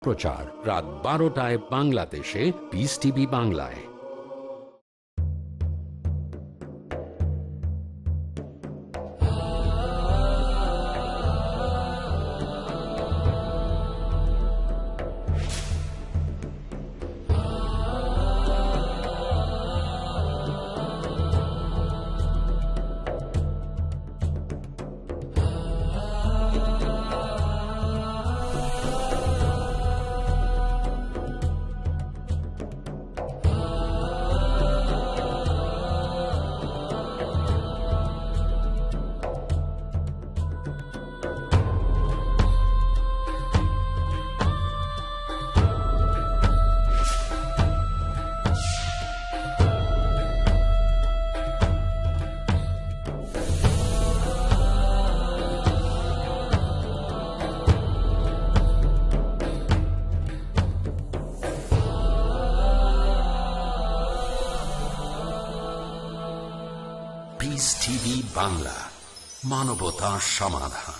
প্রচার। রাত বারোটায় বাংলাদেশে পিস টিভি বাংলায়। বাংলা মানবতা সমাধান।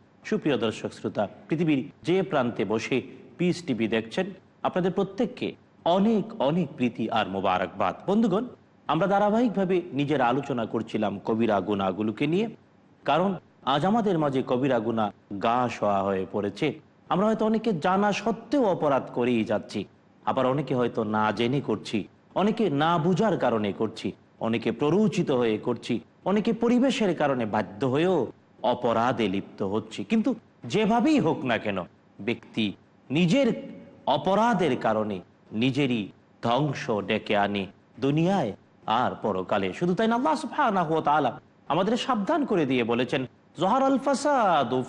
সুপ্রিয় দর্শক শ্রোতা, পৃথিবীর যে প্রান্তে বসে পিস টিভি দেখছেন, আপনাদের প্রত্যেককে অনেক অনেক প্রীতি আর মোবারকবাদ। বন্ধুগণ, আমরা ধারাবাহিকভাবে নিজের আলোচনা করছিলাম কবিরা গুণাগুলোকে নিয়ে, কারণ আজ আমাদের মাঝে কবিরা গুণা গা শোয়া হয়ে পড়েছে। আমরা হয়তো অনেকে জানা সত্ত্বেও অপরাধ করেই যাচ্ছি, আবার অনেকে হয়তো না জেনে করছি, অনেকে না বুঝার কারণে করছি, অনেকে প্ররোচিত হয়ে করছি, অনেকে পরিবেশের কারণে বাধ্য হয়েও অপরাধে লিপ্ত হচ্ছে। কিন্তু যেভাবেই হোক না কেন, ব্যক্তি নিজের অপরাধের কারণে নিজেরই ধ্বংস ডেকে আনে দুনিয়ায় আর পরকালে। শুধু তাই না আমাদের সাবধান করে দিয়ে বলেছেন, জহার আল ফাসাদু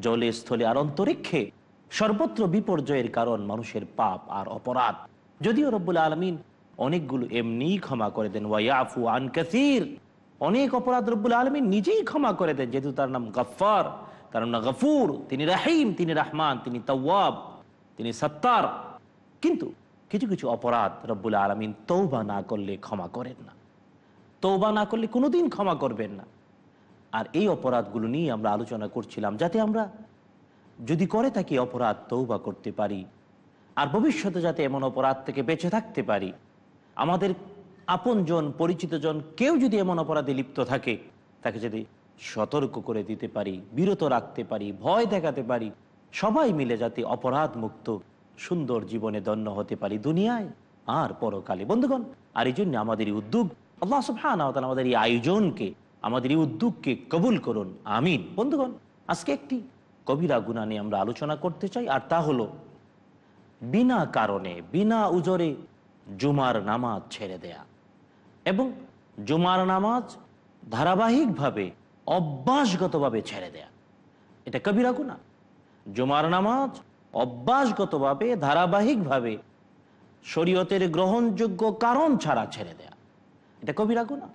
জলে, স্থলে আর অন্তরিক্ষে সর্বত্র বিপর্যয়ের কারণ মানুষের পাপ আর অপরাধ। যদিও রব্বুল আলমিন অনেকগুলো এমনি ক্ষমা করে দেন। ওয়াইফু আন কাসির। অনেক অপরাধ রব্বুল আলমিন নিজেই ক্ষমা করে দেন, যেহেতু তার নাম গফার তার নাম গফুর। তিনি রাহিম, তিনি রাহমান, তিনি তওয়াব, তিনি সত্তার। কিন্তু কিছু কিছু অপরাধ রব্বুল আলমিন তৌবা না করলে ক্ষমা করেন না। তৌবা না করলে কোনোদিন ক্ষমা করবেন না। আর এই অপরাধগুলো নিয়ে আমরা আলোচনা করছিলাম, যাতে আমরা যদি করে থাকি অপরাধ তৌবা করতে পারি। আর ভবিষ্যতে যাতে এমন অপরাধ থেকে বেঁচে থাকতে পারি। আমাদের আপনজন, পরিচিতজন কেউ যদি এমন অপরাধে লিপ্ত থাকে, তাকে যদি সতর্ক করে দিতে পারি, বিরত রাখতে পারি, ভয় দেখাতে পারি, সবাই মিলে যাতে অপরাধ মুক্ত সুন্দর জীবনে দন্য হতে পারি দুনিয়ায়, আর পরকালে। বন্ধুগণ, আর এই জন্য আমাদের উদ্যোগ আমাদের এই আয়োজনকে, আমাদের এই উদ্যোগকে কবুল করুন। আমিন। বন্ধুগণ, আজকে একটি কবিরা গুণা নিয়ে আমরা আলোচনা করতে চাই, আর তা হলো, বিনা কারণে, বিনা উজরে জুমার নামাজ ছেড়ে দেয়া। এবং জুমার নামাজ ধারাবাহিকভাবে, অভ্যাসগতভাবে ছেড়ে দেয়া। এটা কবিরা গুণা জুমার নামাজ অভ্যাসগতভাবে, ধারাবাহিকভাবে, শরীয়তের গ্রহণযোগ্য কারণ ছাড়া ছেড়ে দেয়া। এটা কবিরা গুণা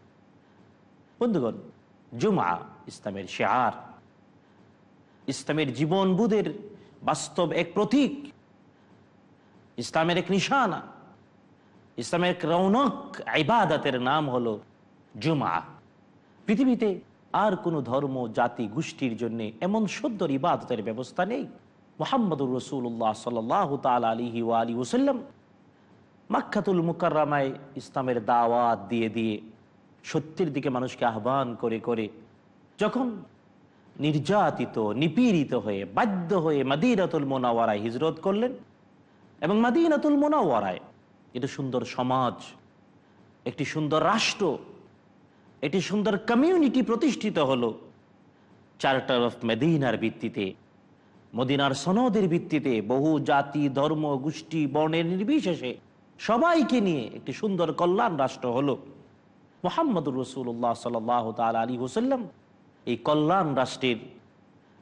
বন্ধুগণ, জুমা ইসলামের শেয়ার। ইসলামের জীবনবোধের বাস্তব এক প্রতীক। ইসলামের এক নিশানা। ইসলামের রৌনক ইবাদতের নাম হলো জুমা পৃথিবীতে আর কোনো ধর্ম, জাতি, গোষ্ঠীর জন্য এমন সুন্দর ইবাদতের ব্যবস্থা নেই। মোহাম্মদুর রসুল্লাহ সাল তাল আলিহি আলী ওসাল্লাম মাক্ষাতুল মুকাররামায় ইসলামের দাওয়াত দিয়ে দিয়ে সত্যের দিকে মানুষকে আহ্বান করে করে যখন নির্যাতিত, নিপীড়িত হয়ে, বাধ্য হয়ে মাদিনাতুল মোনাওয়ারায় হিজরত করলেন এবং মাদিনাতুল মোনাওয়ারায় এটা সুন্দর সমাজ, একটি সুন্দর রাষ্ট্র, একটি সুন্দর কমিউনিটি প্রতিষ্ঠিত হলো চার্টার অফ মেদিনার ভিত্তিতে, মদিনার সনদের ভিত্তিতে, বহু জাতি, ধর্ম, গোষ্ঠী, বর্ণের নির্বিশেষে সবাইকে নিয়ে একটি সুন্দর কল্যাণ রাষ্ট্র হলো। মোহাম্মদুর রসুল্লাহ সাল তাল আলী হোসাল্লাম এই কল্যাণ রাষ্ট্রের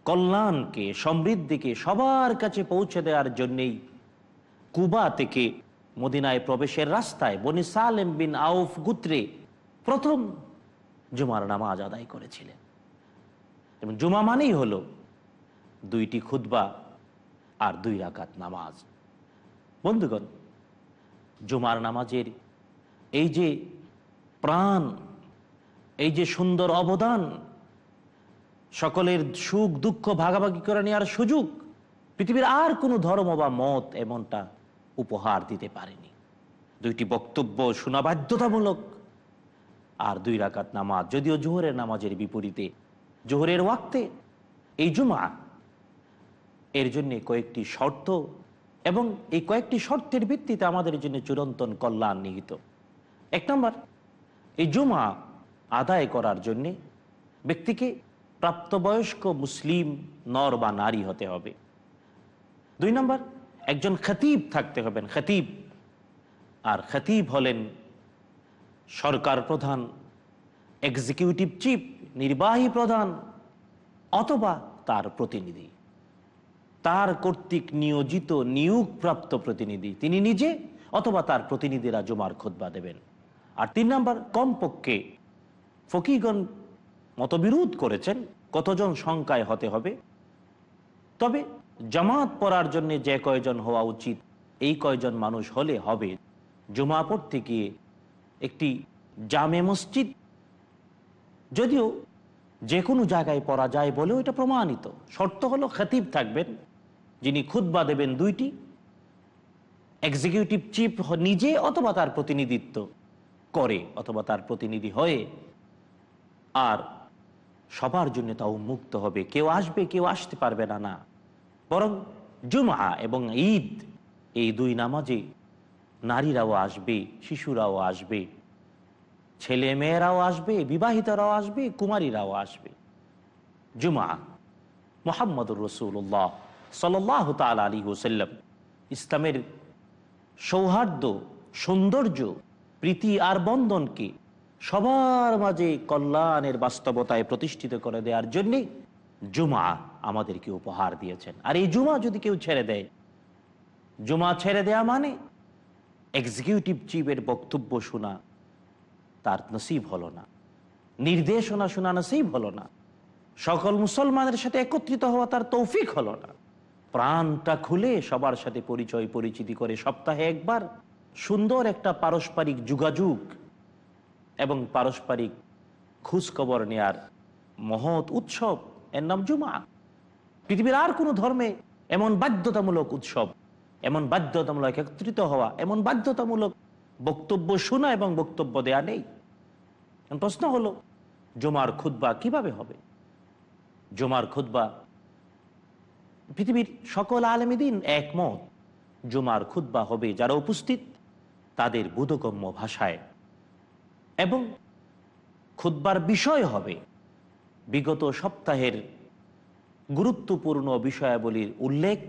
কল্যাণকে, সমৃদ্ধিকে সবার কাছে পৌঁছে দেওয়ার জন্যেই কুবা থেকে মদিনায় প্রবেশের রাস্তায় বনি সালেম বিন আউফ গুত্রে প্রথম জুমার নামাজ আদায় করেছিলেন। এবং জুমা মানেই হলো দুইটি খুতবা আর দুই রাকাত নামাজ। বন্ধুগণ, জুমার নামাজের এই যে প্রাণ, এই যে সুন্দর অবদান, সকলের সুখ দুঃখ ভাগাভাগি করে নেওয়ার সুযোগ, পৃথিবীর আর কোনো ধর্ম বা মত এমনটা উপহার দিতে পারেনি। দুইটি বক্তব্য শোনা বাধ্যতামূলক। আর দুই রাকাত নামাজ, যদিও জোহরের নামাজের বিপরীতে। জোহরের ওয়াক্তে এই জুমা এর জন্য কয়েকটি শর্ত এবং এই কয়েকটি শর্তের ভিত্তিতে আমাদের জন্য চিরন্তন কল্যাণ নিহিত। এক নম্বর, এই জুমা আদায় করার জন্যে ব্যক্তিকে প্রাপ্তবয়স্ক মুসলিম নর বা নারী হতে হবে। দুই নম্বর একজন খতিব থাকতে হবেন, খতিব। আর খতিব হলেন সরকার প্রধান এক্সিকিউটিভ চিফ নির্বাহী প্রধান, অথবা তার প্রতিনিধি। তার কর্তৃক নিয়োজিত নিয়োগপ্রাপ্ত প্রতিনিধি, তিনি নিজে অথবা তার প্রতিনিধিরা জমার খোদবা দেবেন। আর তিন নম্বর, কমপক্ষে ফকিগণ মতবিরোধ করেছেন, কতজন সংখ্যায় হতে হবে। তবে জামাত পড়ার জন্য যে কয়জন হওয়া উচিত, এই কয়জন মানুষ হলে হবে? জমা পড়তে গিয়ে একটি জামে মসজিদ, যদিও যে কোনো জায়গায় পড়া যায় বলেও এটা প্রমাণিত। শর্ত হলো খাতিব থাকবেন, যিনি খুদ্া দেবেন দুইটি এক্সিকিউটিভ চিফ নিজে অথবা তার প্রতিনিধিত্ব করে অথবা তার প্রতিনিধি হয়ে, আর সবার জন্য তা উন্মুক্ত হবে। কেউ আসবে, কেউ আসতে পারবে না না। বরং জুমা এবং ঈদ, এই দুই নামাজে নারীরাও আসবে, শিশুরাও আসবে ছেলে মেয়েরাও আসবে, বিবাহিতরাও আসবে, কুমারীরাও আসবে। জুমা মোহাম্মদুর রসুল্লাহ সাল্লাহ তাল আলী হুসাল্লাম ইসলামের সৌহার্দ্য, সৌন্দর্য, প্রীতি আর বন্ধনকে সবার মাঝে কল্যাণের বাস্তবতায় প্রতিষ্ঠিত করে দেওয়ার জন্যে জুমা আমাদেরকে উপহার দিয়েছেন। আর এই জুমা যদি কেউ ছেড়ে দেয়, জুমা ছেড়ে দেয়া মানে এক্সিকিউটিভ চিফের বক্তব্য শোনা তার নসিব হলো না, নির্দেশনা শোনা নসিব হলো না, সকল মুসলমানের সাথে একত্রিত হওয়া তার তৌফিক হলো না। প্রাণটা খুলে সবার সাথে পরিচয় পরিচিতি করে সপ্তাহে একবার সুন্দর একটা পারস্পরিক যোগাযোগ এবং পারস্পরিক খোঁজখবর নেয়ার মহৎ উৎসব এর নাম জুমা পৃথিবীর আর কোনো ধর্মে এমন বাধ্যতামূলক উৎসব, এমন বাধ্যতামূলক একত্রিত হওয়া, এমন বাধ্যতামূলক বক্তব্য শোনা এবং বক্তব্য দেয়া নেই। প্রশ্ন হলো, জমার খুদ্া কীভাবে হবে? জমার খুদ্া পৃথিবীর সকল আলমীদিন একমত, জুমার খুদ্া হবে যারা উপস্থিত তাদের বোধগম্য ভাষায়। এবং খুদ্বার বিষয় হবে বিগত সপ্তাহের গুরুত্বপূর্ণ বিষয়াবলীর উল্লেখ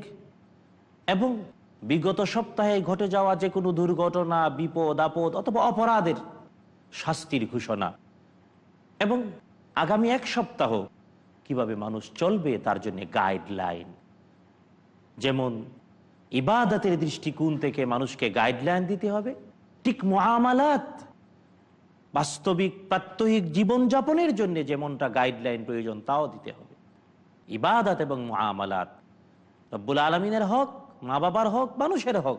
এবং বিগত সপ্তাহে ঘটে যাওয়া যে কোনো দুর্ঘটনা, বিপদ, আপদ অথবা অপরাধের শাস্তির ঘোষণা এবং আগামী এক সপ্তাহ কীভাবে মানুষ চলবে তার জন্য গাইডলাইন। যেমন ইবাদতের দৃষ্টিকোণ থেকে মানুষকে গাইডলাইন দিতে হবে, ঠিক মহামালাত বাস্তবিক প্রাত্যহিক জীবনযাপনের জন্য যেমনটা গাইডলাইন প্রয়োজন, তাও দিতে হবে। ইবাদত এবং মহামালাত রব্বুল আলমিনের হক মা বাবার হক, মানুষের হক,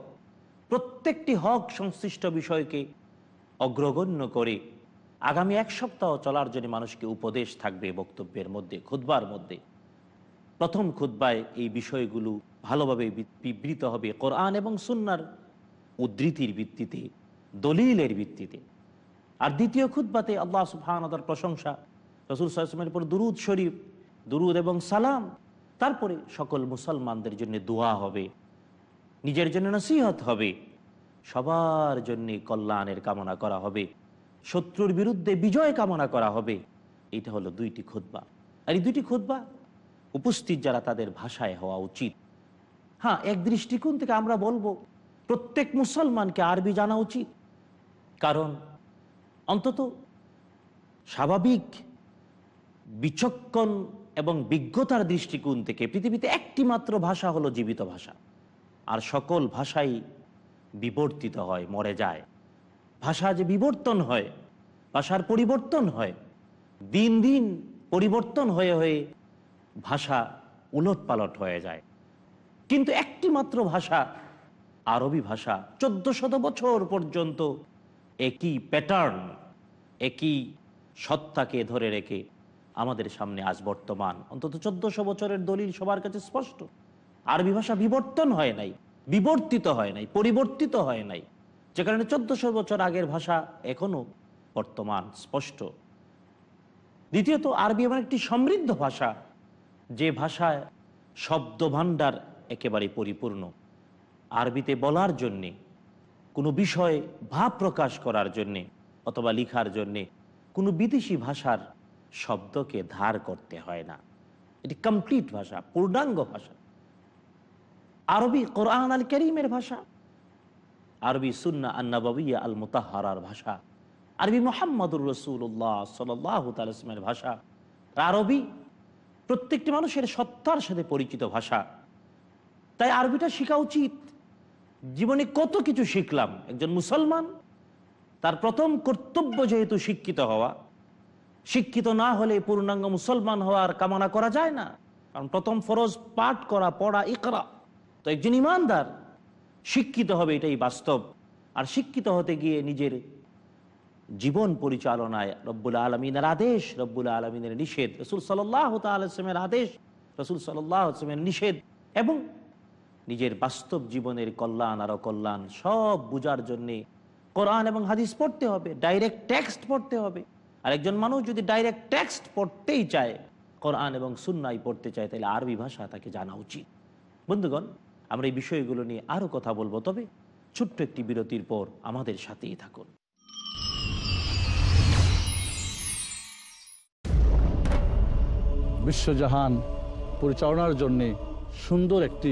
প্রত্যেকটি হক সংশ্লিষ্ট বিষয়কে অগ্রগণ্য করে আগামী এক সপ্তাহ চলার জন্য মানুষকে উপদেশ থাকবে বক্তব্যের মধ্যে খুদ্বার মধ্যে। প্রথম খুদ্বায় এই বিষয়গুলো ভালোভাবে বিবৃত হবে কোরআন এবং সুন্নার উদ্ধৃতির ভিত্তিতে, দলিলের ভিত্তিতে। আর দ্বিতীয় খুদ্বাতে আল্লাহ সুবহানার প্রশংসা। রসুল সাল্লামের উপর দুরুদ শরীফ, দুরুদ এবং সালাম। তারপরে সকল মুসলমানদের জন্য দোয়া হবে, নিজের জন্য নসিহত হবে, সবার জন্য কল্যাণের কামনা করা হবে, শত্রুর বিরুদ্ধে বিজয় কামনা করা হবে। এটা হলো দুইটি খুদ্া আর এই দুইটি খুদ্া উপস্থিত যারা তাদের ভাষায় হওয়া উচিত। হ্যাঁ এক দৃষ্টিকোণ থেকে আমরা বলব, প্রত্যেক মুসলমানকে আরবি জানা উচিত। কারণ অন্তত স্বাভাবিক বিচক্ষণ এবং বিজ্ঞতার দৃষ্টিকোণ থেকে পৃথিবীতে একটি মাত্র ভাষা হলো জীবিত ভাষা। আর সকল ভাষাই বিবর্তিত হয়, মরে যায়। ভাষা যে বিবর্তন হয়, ভাষার পরিবর্তন হয়, দিন দিন পরিবর্তন হয়ে হয়ে ভাষা উলট পালট হয়ে যায়। কিন্তু একটি মাত্র ভাষা, আরবি ভাষা চোদ্দ শত বছর পর্যন্ত একই প্যাটার্ন একই সত্তাকে ধরে রেখে আমাদের সামনে আজ বর্তমান। অন্তত চোদ্দশো বছরের দলিল সবার কাছে স্পষ্ট। আরবি ভাষা বিবর্তন হয় নাই, বিবর্তিত হয় নাই, পরিবর্তিত হয় নাই। যে কারণে চোদ্দশো বছর আগের ভাষা এখনও বর্তমান, স্পষ্ট। দ্বিতীয়ত, আরবি এমন একটি সমৃদ্ধ ভাষা, যে ভাষায় শব্দ ভাণ্ডার একেবারে পরিপূর্ণ। আরবিতে বলার জন্যে কোনো বিষয় ভাব প্রকাশ করার জন্যে অথবা লিখার জন্যে কোনো বিদেশি ভাষার শব্দকে ধার করতে হয় না। এটি কমপ্লিট ভাষা, পূর্ণাঙ্গ ভাষা। আরবি কোরআন আল করিমের ভাষা, আরবি সুন্না আন্নাবিয়া আল মুতাহারার ভাষা, আরবি মোহাম্মদুর রসুল্লাহ সাল্লামের ভাষা আরবি প্রত্যেকটি মানুষের সত্তার সাথে পরিচিত ভাষা। তাই আরবিটা শেখা উচিত। জীবনে কত কিছু শিখলাম। একজন মুসলমান, তার প্রথম কর্তব্য যেহেতু শিক্ষিত হওয়া, শিক্ষিত না হলে পূর্ণাঙ্গ মুসলমান হওয়ার কামনা করা যায় না। কারণ প্রথম ফরজ পাঠ করা, পড়া, ইকরা। তো একজন ইমানদার শিক্ষিত হবে, এটাই বাস্তব। আর শিক্ষিত হতে গিয়ে নিজের জীবন পরিচালনায় রব্বুল আলমিনের আদেশ, রব্বুল আলমিনের নিষেধ, রসুল সাল্লাহ তালমের আদেশ, রসুল সাল্লাহ নিষেধ এবং নিজের বাস্তব জীবনের কল্যাণ আর অকল্যাণ সব বুঝার জন্যে কোরআন এবং হাদিস পড়তে হবে ডাইরেক্ট টেক্সট পড়তে হবে। আর একজন মানুষ যদি ডাইরেক্ট টেক্সট পড়তেই চায়, কোরআন এবং সুন্নাই পড়তে চায়, তাহলে আরবি ভাষা তাকে জানা উচিত। বন্ধুগণ, আমরা এই বিষয়গুলো নিয়ে আরও কথা বলব, তবে ছোট্ট একটি বিরতির পর আমাদের সাথেই থাকুন। বিশ্বজাহান পরিচালনার জন্যে সুন্দর একটি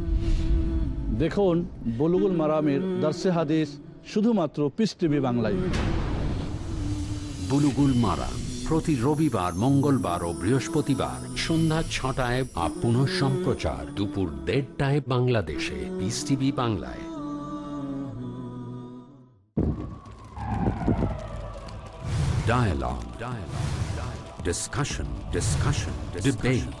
দেখুন, বলুগুল মারামের দার্সে হাদিস শুধুমাত্র পিস টিভি বাংলায় বুলুগুল মারা প্রতি রবিবার, মঙ্গলবার ও বৃহস্পতিবার সন্ধ্যা ছটায় পুনঃ সম্প্রচার দুপুর দেড়টায় বাংলাদেশে পিস টিভি বাংলায়. Dialogue. Dialogue. Discussion. Discussion. Debate.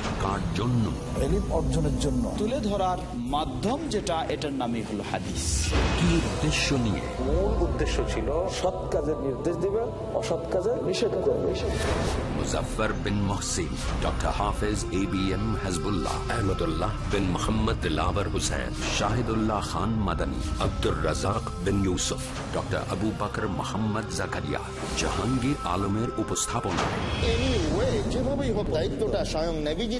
কার জন্য? অর্জনের জন্য। তুলে ধরার মাধ্যম যেটা এটার নামই হলো হাদিস। কি উদ্দেশ্য নিয়ে? মূল উদ্দেশ্য ছিল সৎ কাজের নির্দেশ দিবে অসৎ কাজের নিষেধ করবে Muzaffar bin Mohsin doctor Hafez A B M Hasbullah Ahmadullah bin Mohammad Dilabar Hussain Shahidullah Khan Madani Abdur Razzak bin Yusuf doctor Abu Bakar Mohammad Zakaria Jahangir আলমের উপস্থাপনা। যেভাবেই হোক দায়িত্বটা স্বয়ং নেভিজি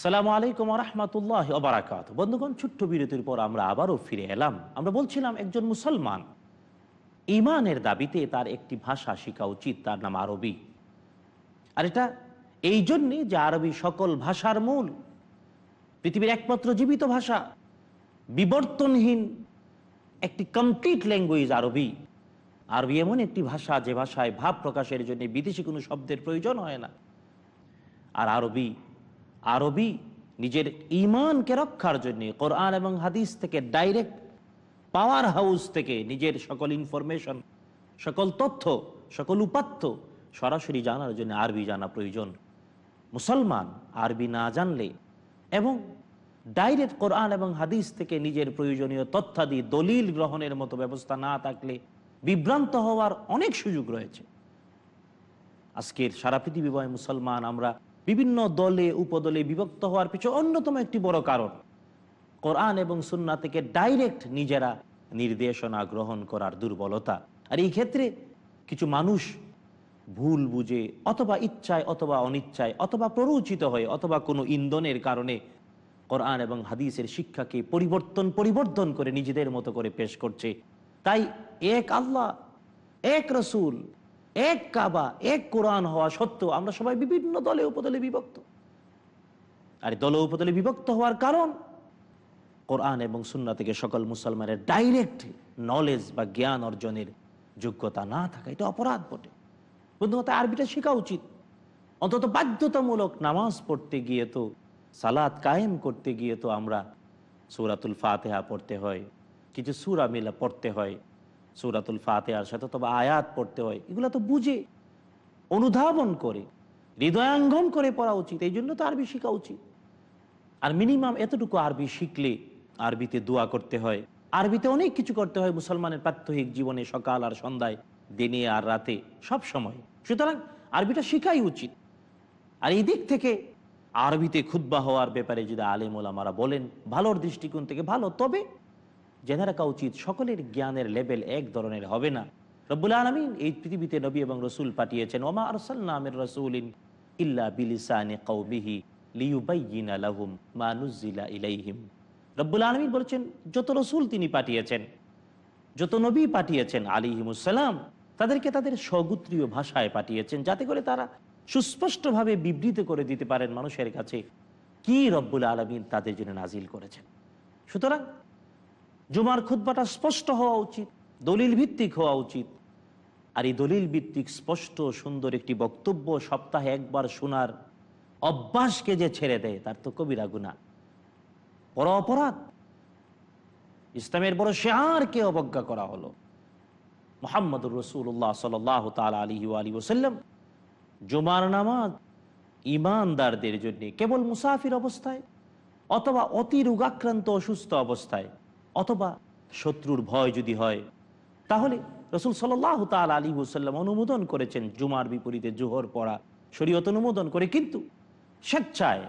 আসসালামু আলাইকুম রহমতুল্লাহ ওবরাকাত বন্ধুগণ, ছোট্ট বিরতির পর আমরা আবারও ফিরে এলাম। আমরা বলছিলাম, একজন মুসলমান ইমানের দাবিতে তার একটি ভাষা শেখা উচিত, তার নাম আরবি। আর এটা এই জন্যে যে আরবি সকল ভাষার মূল, পৃথিবীর একমাত্র জীবিত ভাষা, বিবর্তনহীন, একটি কমপ্লিট ল্যাঙ্গুয়েজ আরবি। আরবি এমন একটি ভাষা যে ভাষায় ভাব প্রকাশের জন্য বিদেশি কোনো শব্দের প্রয়োজন হয় না। আর আরবি আরবি নিজের ইমানকে রক্ষার জন্য, কোরআন এবং হাদিস থেকে ডাইরেক্ট পাওয়ার হাউস থেকে নিজের সকল ইনফরমেশন, সকল তথ্য, সকল উপাত্ত সরাসরি জানার জন্য আরবি জানা প্রয়োজন। মুসলমান আরবি না জানলে এবং ডাইরেক্ট কোরআন এবং হাদিস থেকে নিজের প্রয়োজনীয় তথ্যাদি দলিল গ্রহণের মতো ব্যবস্থা না থাকলে বিভ্রান্ত হওয়ার অনেক সুযোগ রয়েছে। আজকের সারা পৃথিবীময় মুসলমান আমরা বিভিন্ন দলে, উপদলে বিভক্ত হওয়ার পিছনে অন্যতম একটি বড় কারণ। কোরআন এবং সুন্না থেকে ডাইরেক্ট নিজেরা নির্দেশনা গ্রহণ করার দুর্বলতা। আর এই ক্ষেত্রে কিছু মানুষ ভুল বুঝে অথবা ইচ্ছায় অথবা অনিচ্ছায় অথবা প্ররোচিত হয়ে অথবা কোনো ইন্ধনের কারণে কোরআন এবং হাদিসের শিক্ষাকে পরিবর্তন পরিবর্তন করে নিজেদের মতো করে পেশ করছে। তাই এক আল্লাহ, এক রসুল এক কাবা, এক কোরআন হওয়া সত্ত্বেও আমরা সবাই বিভিন্ন দলে উপদলে বিভক্ত। আর দলে উপদলে বিভক্ত হওয়ার কারণ কোরআন এবং সুন্না থেকে সকল মুসলমানের ডাইরেক্ট নলেজ বা জ্ঞান অর্জনের যোগ্যতা না থাকা, এটা অপরাধ বটে। বন্ধু আরবিটা শেখা উচিত। অন্তত বাধ্যতামূলক নামাজ পড়তে গিয়ে তো সালাদ কায়েম করতে গিয়ে তো আমরা সুরাতুল ফাতেহা পড়তে হয়, কিছু সুরা মিলা পড়তে হয়। সৌরাতুল ফাতেহার সাথে, তবে আয়াত পড়তে হয়। এগুলো তো বুঝে, অনুধাবন করে হৃদয়াঙ্গন করে পড়া উচিত। এই জন্য তো আরবি শেখা উচিত। আর মিনিমাম এতটুকু আরবি শিখলে আরবিতে দোয়া করতে হয়। আরবিতে অনেক কিছু করতে হয় মুসলমানের প্রাত্যহিক জীবনে, সকাল আর সন্ধ্যায়, দিনে আর রাতে, সব সময়। সুতরাং আরবিটা শেখাই উচিত। আর এই দিক থেকে আরবিতে খুদ্া হওয়ার ব্যাপারে যদি আলেম ওলামারা বলেন, ভালোর দৃষ্টিকোণ থেকে ভালো। তবে জেনে রাখা উচিত সকলের জ্ঞানের লেভেল এক ধরনের হবে না। রব্বুল আলমিন এই পৃথিবীতে নবী এবং রসুল পাঠিয়েছেন, ওমা আরসাল্লামের রসুলিন ইল্লা বিলিসানে কৌমিহি লিউবাইয়িনা লাহুম মা ইলাইহিম। রব্বুল আলমিন বলেছেন, যত রসুল তিনি পাঠিয়েছেন, যত নবী পাঠিয়েছেন আলিহিমুসালাম তাদেরকে তাদের স্বগুত্রীয় ভাষায় পাঠিয়েছেন, যাতে করে তারা সুস্পষ্টভাবে বিবৃত করে দিতে পারেন মানুষের কাছে কি রব্বুল আলমিন তাদের জন্য নাজিল করেছেন। সুতরাং জুমার খুদ্বাটা স্পষ্ট হওয়া উচিত, দলিল ভিত্তিক হওয়া উচিত। আর এই দলিল ভিত্তিক, স্পষ্ট, সুন্দর একটি বক্তব্য সপ্তাহে একবার শোনার অভ্যাসকে যে ছেড়ে দেয়, তার তো কবিরা গুণা বড় অপরাধ। ইসলামের বড় শেয়ারকে অবজ্ঞা করা হলো। মোহাম্মদুর রসুল্লাহ সাল তাল আলী আলী ওসাল্লাম জুমার নামাজ ইমানদারদের জন্য কেবল মুসাফির অবস্থায় অথবা অতি রোগাক্রান্ত অসুস্থ অবস্থায় অথবা শত্রুর ভয় যদি হয়, তাহলে রসুল সাল্লাহ তাল আলী হুসাল্লাম অনুমোদন করেছেন জুমার বিপরীতে জোহর পড়া, শরীয়ত অনুমোদন করে। কিন্তু স্বেচ্ছায়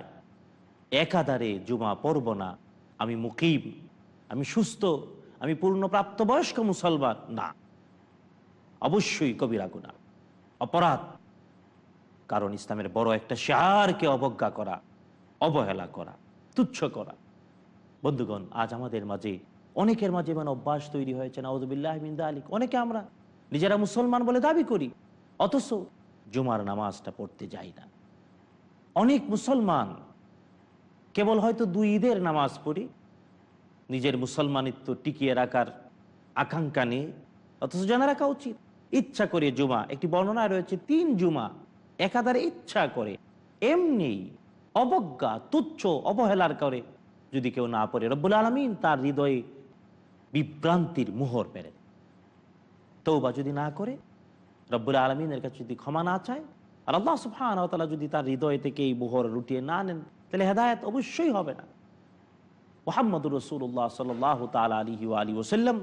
একাধারে জুমা পড়ব না। আমি মুকিম, আমি সুস্থ, আমি পূর্ণ প্রাপ্তবয়স্ক মুসলমান, না। অবশ্যই কবিরা গুণা অপরাধ। কারণ ইসলামের বড় একটা শেয়ারকে অবজ্ঞা করা, অবহেলা করা, তুচ্ছ করা। বন্ধুগণ, আজ আমাদের মাঝে অনেকের মাঝে এমন অভ্যাস তৈরি হয়েছে, নাউজবিল্লাহ মিন্দা আলিক অনেকে আমরা নিজেরা মুসলমান বলে দাবি করি, অথচ জুমার নামাজটা পড়তে যাই না। অনেক মুসলমান কেবল হয়তো দুই ঈদের নামাজ পড়ি, নিজের মুসলমানিত্ব টিকিয়ে রাখার আকাঙ্ক্ষা নিয়ে অথচ জানা রাখা উচিত। ইচ্ছা করে জুমা, একটি বর্ণনায় রয়েছে, তিন জুমা একাধারে ইচ্ছা করে, এমনি অবজ্ঞা, তুচ্ছ অবহেলার করে যদি কেউ না পড়ে, রব্বুল আলমিন তার হৃদয়ে বিভ্রান্তির মোহর পেরে তৌবা যদি না করে, রব্বুল আলমিনের কাছে যদি ক্ষমা না চায়, আর আল্লাহ সুফান যদি তার হৃদয় থেকে এই মোহর লুটিয়ে না নেন, তাহলে হেদায়ত অবশ্যই হবে না। মোহাম্মদুর রসুল্লাহ সাল তাল আলহি আলী ওসাল্লাম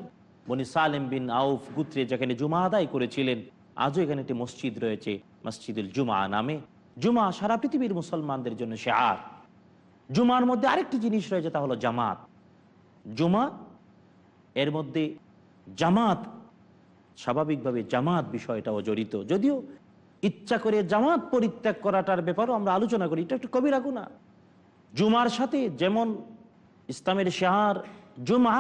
বনি সালেম বিন আউফ গুত্রে যেখানে জুমা আদায় করেছিলেন, আজও এখানে একটি মসজিদ রয়েছে, মসজিদুল জুমা নামে। জুমা সারা পৃথিবীর মুসলমানদের জন্য শেয়ার। জুমার মধ্যে আরেকটি জিনিস রয়েছে, তা হলো জামাত। জুমা এর মধ্যে জামাত, স্বাভাবিকভাবে জামাত বিষয়টাও জড়িত। যদিও ইচ্ছা করে জামাত পরিত্যাগ করাটার ব্যাপারেও আমরা আলোচনা করি। এটা একটু কবি রাখু না জুমার সাথে যেমন ইসলামের শেহার জুমা,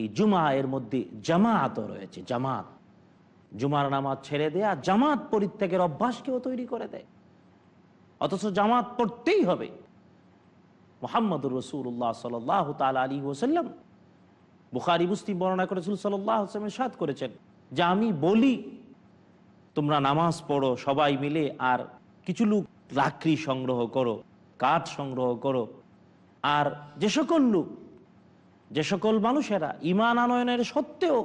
এই জুমা এর মধ্যে জামাতও রয়েছে, জামাত। জুমার নামাজ ছেড়ে দেয়া জামাত পরিত্যাগের অভ্যাসকেও তৈরি করে দেয়। অথচ জামাত পড়তেই হবে। মোহাম্মদুর রসুল্লাহ সাল আলী ওসাল্লাম বুখারি, মুসলিম বর্ণনা করেছিল সাল্লাহ সাদ করেছেন যে আমি বলি, তোমরা নামাজ পড়ো, সবাই মিলে আর কিছু লোক লাকড়ি সংগ্রহ করো, কাঠ সংগ্রহ করো। আর যে সকল লোক, যে সকল মানুষেরা ইমান আনয়নের সত্ত্বেও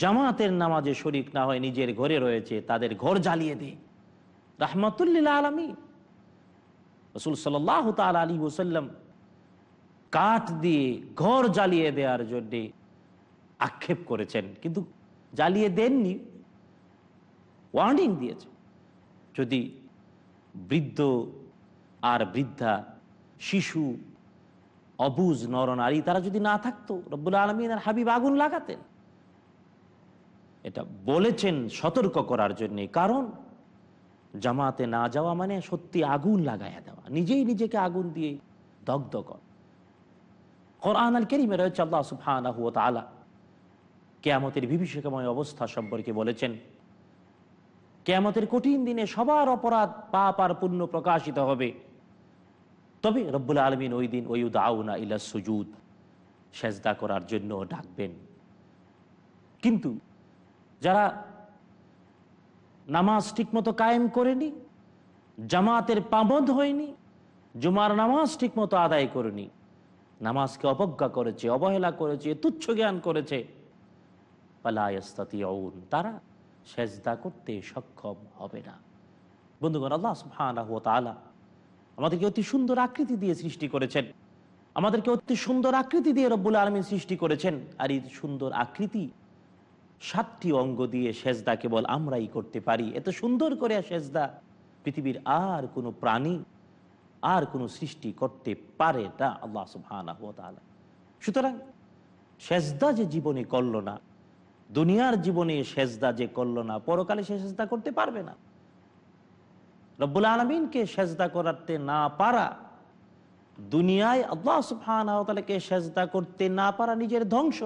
জামাতের নামাজে শরিক না হয় নিজের ঘরে রয়েছে, তাদের ঘর জ্বালিয়ে দে রাহমাতুল্লিল্লা আলমী রসুল সাল্লাহ তাল আলী ওসাল্লাম কাঠ দিয়ে ঘর জ্বালিয়ে দেওয়ার জন্যে আক্ষেপ করেছেন, কিন্তু জ্বালিয়ে দেননি। ওয়ার্নিং দিয়েছে। যদি বৃদ্ধ আর বৃদ্ধা, শিশু, অবুজ নরনারী তারা যদি না থাকতো, রব্বুল আলমিন আর হাবিব আগুন লাগাতেন। এটা বলেছেন সতর্ক করার জন্যে, কারণ জামাতে না যাওয়া মানে সত্যি আগুন লাগাইয়া দেওয়া। নিজেই নিজেকে আগুন দিয়ে দগ্ধ কর। কোরআন আল কেরিমে রয়েছে আল্লাহ আলা কেয়ামতের বিভীষিকাময় অবস্থা সম্পর্কে বলেছেন। কেয়ামতের কঠিন দিনে সবার অপরাধ পাপ আর পুণ্য প্রকাশিত হবে। তবে রব্বুল আলমিন ওই দিন ওই উদাউনা ইলা সুজুদ সেজদা করার জন্য ডাকবেন। কিন্তু যারা নামাজ ঠিকমতো কায়েম করেনি, জামাতের পাবন্ধ হয়নি, জুমার নামাজ ঠিকমতো আদায় করেনি নামাজকে অবজ্ঞা করেছে, অবহেলা করেছে, তুচ্ছ জ্ঞান করেছে। তারা সেজদা করতে সক্ষম হবে না। বন্ধুগণ, আল্লাহ সুবহানাহু আমাদেরকে অতি সুন্দর আকৃতি দিয়ে সৃষ্টি করেছেন। আমাদেরকে অতি সুন্দর আকৃতি দিয়ে রব্বুল আলমী সৃষ্টি করেছেন। আর এই সুন্দর আকৃতি সাতটি অঙ্গ দিয়ে সেজদা কেবল আমরাই করতে পারি। এত সুন্দর করে সেজদা পৃথিবীর আর কোনো প্রাণী আর কোনো সৃষ্টি করতে পারে না আল্লাহ সুবহানাহু সুতরাং সেজদা যে জীবনে করল না, দুনিয়ার জীবনে সেজদা যে করল না, পরকালে সে সেজদা করতে পারবে না। রব্বুল আলমিনকে সেজদা করাতে না পারা, দুনিয়ায় আল্লাহ সুফানকে সেজদা করতে না পারা নিজের ধ্বংস,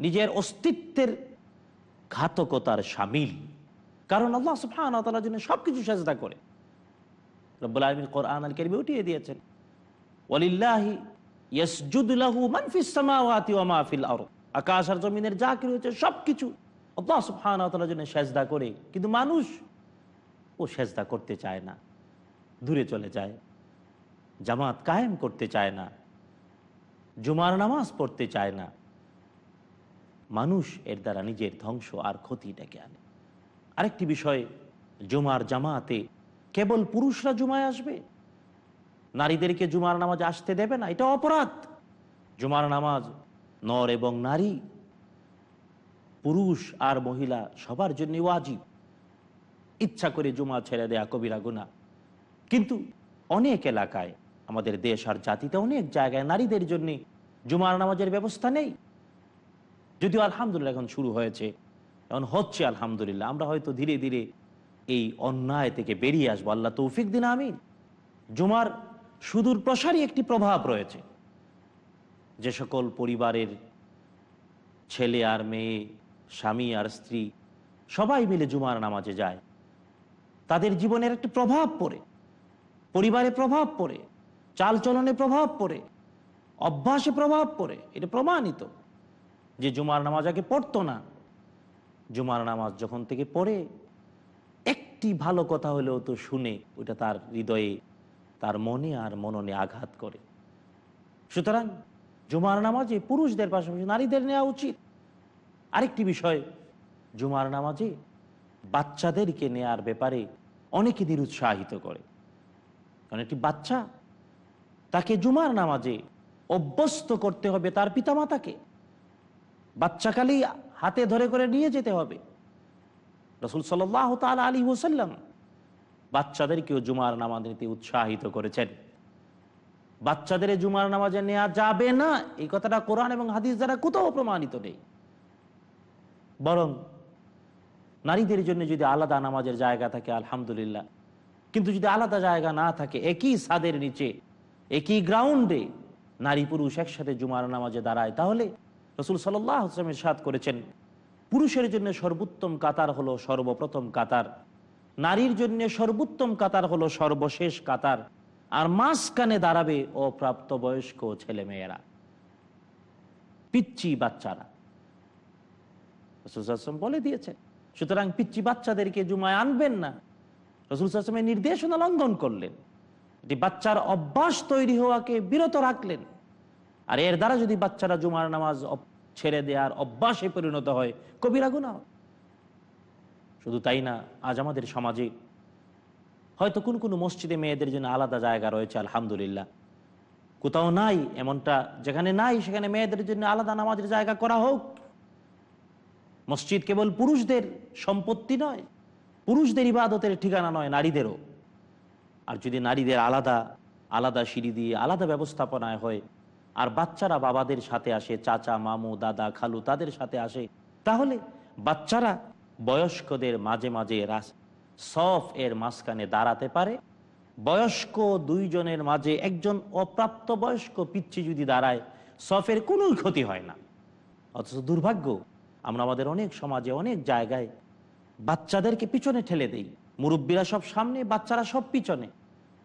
নিজের অস্তিত্বের ঘাতকতার সামিল। কারণ আল্লাহ সুফান জন্য সবকিছু সেজদা করে। কোরআন আল কেরবি উঠিয়ে দিয়েছেন। ওলিল্লাহি মান ফিস সামাওয়াতি ওয়া মা ফিল আরদ। আকাশ আর জমিনের যা সবকিছু আল্লাহ সুবহানাহু ওয়া তাআলার জন্য সেজদা করে, কিন্তু মানুষ ও সেজদা করতে চায় না, দূরে চলে যায়, জামাত কায়েম করতে চায় না, জুমার নামাজ পড়তে চায় না। মানুষ এর দ্বারা নিজের ধ্বংস আর ক্ষতি ডেকে আনে। আরেকটি বিষয়, জুমার জামাতে কেবল পুরুষরা জুমায় আসবে? নারীদেরকে জুমার নামাজ আসতে দেবে না, এটা অপরাধ। জুমার নামাজ নর এবং নারী, পুরুষ আর মহিলা সবার জন্য ওয়াজিব। ইচ্ছা করে জুমা ছেড়ে দেয়া কবিরা গুণা। কিন্তু অনেক এলাকায় আমাদের দেশ আর জাতিতে অনেক জায়গায় নারীদের জন্য জুমার নামাজের ব্যবস্থা নেই। যদিও আলহামদুলিল্লাহ এখন শুরু হয়েছে, এখন হচ্ছে আলহামদুলিল্লাহ। আমরা হয়তো ধীরে ধীরে এই অন্যায় থেকে বেরিয়ে আসব, আল্লাহ তৌফিক দিন, আমিন। জুমার সুদূর প্রসারী একটি প্রভাব রয়েছে। যে সকল পরিবারের ছেলে আর মেয়ে, স্বামী আর স্ত্রী, সবাই মিলে জুমার নামাজে যায়। তাদের জীবনের একটি প্রভাব পড়ে। পরিবারে প্রভাব পড়ে। চালচলনে প্রভাব পড়ে। অভ্যাসে প্রভাব পড়ে। এটা প্রমাণিত যে জুমার নামাজ আগে পড়তো না। জুমার নামাজ যখন থেকে পড়ে একটি ভালো কথা হলেও তো শুনে ওইটা তার হৃদয়ে, তার মনে আর মননে আঘাত করে। সুতরাং জুমার নামাজে পুরুষদের পাশাপাশি নারীদের নেওয়া উচিত। আরেকটি বিষয়, জুমার নামাজে বাচ্চাদেরকে নেয়ার ব্যাপারে অনেকে নিরুৎসাহিত করে। কারণ একটি বাচ্চা তাকে জুমার নামাজে অভ্যস্ত করতে হবে তার পিতামাতাকে। বাচ্চাকালেই হাতে ধরে করে নিয়ে যেতে হবে। রসুল সাল্লাহ তাল আলী ওসাল্লাম বাচ্চাদেরকেও জুমার নামাজ নিতে উৎসাহিত করেছেন। বাচ্চাদের জুমার নামাজে নেওয়া যাবে না, এই কথাটা কোরআন এবং হাদিস দ্বারা কোথাও প্রমাণিত নেই। বরং নারীদের জন্য যদি আলাদা নামাজের জায়গা থাকে, আলহামদুলিল্লাহ। কিন্তু যদি আলাদা জায়গা না থাকে, একই সাদের নিচে, একই গ্রাউন্ডে নারী পুরুষ একসাথে জুমার নামাজে দাঁড়ায়, তাহলে রসুল সাল্লামের সাদ করেছেন পুরুষের জন্য সর্বোত্তম কাতার হলো সর্বপ্রথম কাতার। নারীর জন্য সর্বোত্তম কাতার হলো সর্বশেষ কাতার। আর মাঝখানে দাঁড়াবে অপ্রাপ্ত বয়স্ক ছেলে মেয়েরা পিচ্ছি বাচ্চারা বলে দিয়েছেন, সুতরাং পিচ্ছি বাচ্চাদেরকে জুমায় আনবেন না। রসুল আসলামের নির্দেশনা লঙ্ঘন করলেন। এটি বাচ্চার অভ্যাস তৈরি হওয়াকে বিরত রাখলেন। আর এর দ্বারা যদি বাচ্চারা জুমার নামাজ ছেড়ে দেওয়ার অভ্যাসে পরিণত হয়। কবিরা গুণা শুধু তাই না, আজ আমাদের সমাজে হয়তো কোন কোন মসজিদে মেয়েদের জন্য আলাদা জায়গা রয়েছে, আলহামদুলিল্লাহ। কোথাও নাই এমনটা, যেখানে নাই সেখানে মেয়েদের জন্য আলাদা নামাজের জায়গা করা হোক। মসজিদ কেবল পুরুষদের সম্পত্তি নয়, পুরুষদের ইবাদতের ঠিকানা নয়, নারীদেরও। আর যদি নারীদের আলাদা আলাদা সিঁড়ি দিয়ে আলাদা ব্যবস্থাপনায় হয় আর বাচ্চারা বাবাদের সাথে আসে, চাচা, মামু, দাদা, খালু তাদের সাথে আসে। তাহলে বাচ্চারা বয়স্কদের মাঝে মাঝে সফ এর মাঝখানে দাঁড়াতে পারে। বয়স্ক দুইজনের মাঝে একজন অপ্রাপ্ত বয়স্ক পিচ্ছি যদি দাঁড়ায়, সফের কোনো ক্ষতি হয় না। অথচ দুর্ভাগ্য, আমরা আমাদের অনেক সমাজে অনেক জায়গায় বাচ্চাদেরকে পিছনে ঠেলে দেই। মুরব্বীরা সব সামনে, বাচ্চারা সব পিছনে।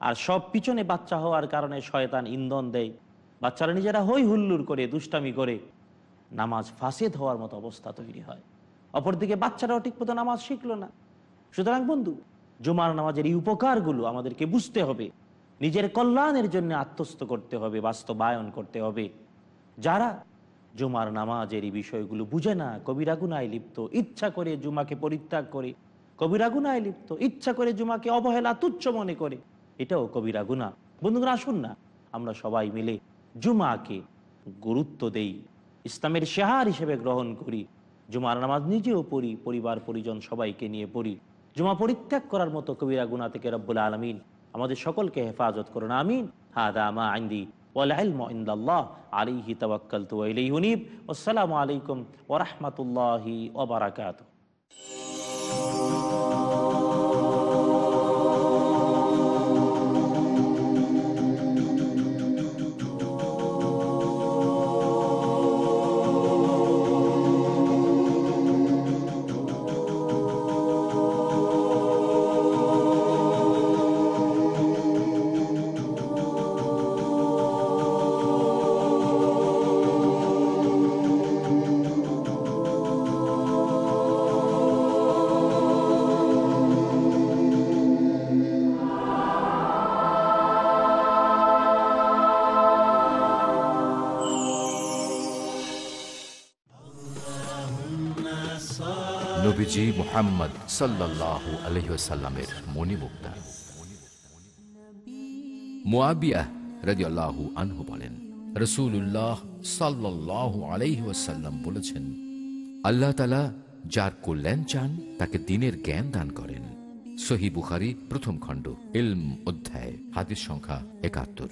আর সব পিছনে বাচ্চা হওয়ার কারণে শয়তান ইন্ধন দেয়। বাচ্চারা নিজেরা হই হুল্লুর করে, দুষ্টামি করে, নামাজ ফাঁসেদ হওয়ার মতো অবস্থা তৈরি হয়। অপরদিকে বাচ্চারাও ঠিক মতো নামাজ শিখলো না। সুতরাং বন্ধু, জুমার নামাজের এই উপকারগুলো আমাদেরকে বুঝতে হবে। নিজের কল্যাণের জন্য আত্মস্থ করতে হবে, বাস্তবায়ন করতে হবে। যারা জুমার নামাজের এই বিষয়গুলো বুঝে না কবিরাগুনায় লিপ্ত, ইচ্ছা করে জুমাকে পরিত্যাগ করে কবিরাগুনায় লিপ্ত, ইচ্ছা করে জুমাকে অবহেলা তুচ্ছ মনে করে, এটাও কবিরাগুনা বন্ধুরা আসুন না, আমরা সবাই মিলে জুমাকে গুরুত্ব দেই। ইসলামের শেহার হিসেবে গ্রহণ করি। জুমার নামাজ নিজেও পড়ি, পরিবার, পরিজন সবাইকে নিয়ে পড়ি। জুমা পরিত্যাগ করার মতো কবিরা গুনা থেকে রব্বুল আলমিন আমাদের সকলকে হেফাজত করুন, আমিন। হাদা মা আইন্দি ওয়ালাহ আলাইকুম ওরহমতুল্লাহি ওবরাকাত নবীজি মোহাম্মদ সাল্লাহ আলহিসাল্লামের মণিমুক্তা। মোয়াবিয়া রাজিয়াল্লাহু আনহু বলেন রসুল্লাহ সাল্লাহ আলহি ওয়াসাল্লাম বলেছেন, আল্লাহ তালা যার কল্যাণ চান, তাকে দিনের জ্ঞান দান করেন। সহি বুখারি প্রথম খণ্ড, ইলম অধ্যায়, হাদিস সংখ্যা একাত্তর।